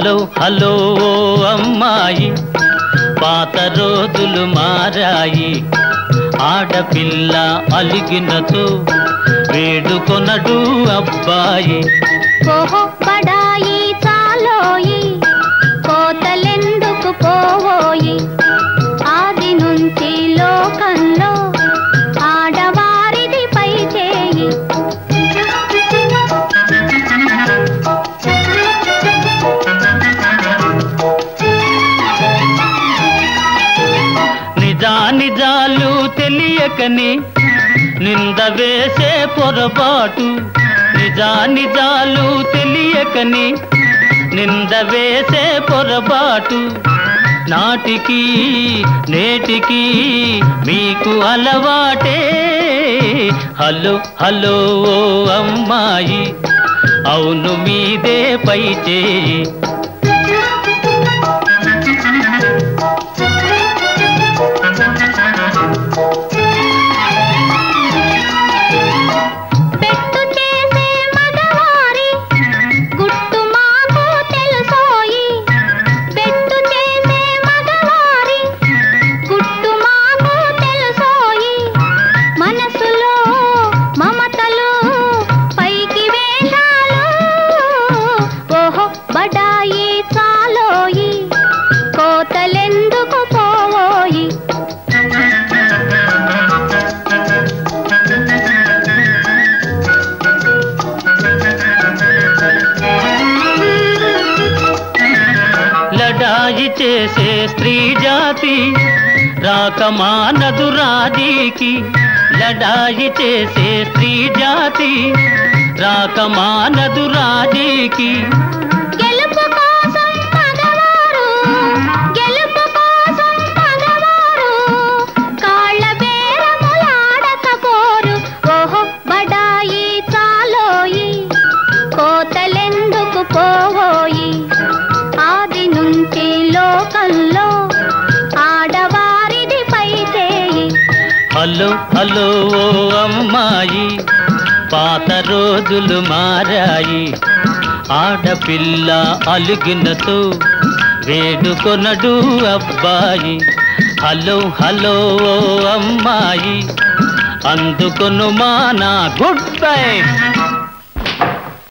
Hello hello అమ్మాయి. పాత రోజులు మారాయి. ఆడపిల్ల అలిగినతో వేడుకొనడు అబ్బాయి. ఓహో తెలియకని నింద వేసే పొరపాటు నిజా నిజాలు తెలియకని నింద వేసే పొరపాటు నాటికి నేటికి మీకు అలవాటే. హలో హలో ఓ అమ్మాయి అవును మీదే పై చేయి లడాయి చేసే స్త్రీ జాతి రాకమానదు రాజీకి లడాయి చేసే స్త్రీ జాతి రాకమానదు రాజీకి హలో హలో ఓ అమ్మాయి పాత రోజులు మారాయి. ఆడపిల్ల అలిగినతో వేడుకొనడు అబ్బాయి. హలో హలో ఓ అమ్మాయి అందుకొను మా నా గుడ్ బై.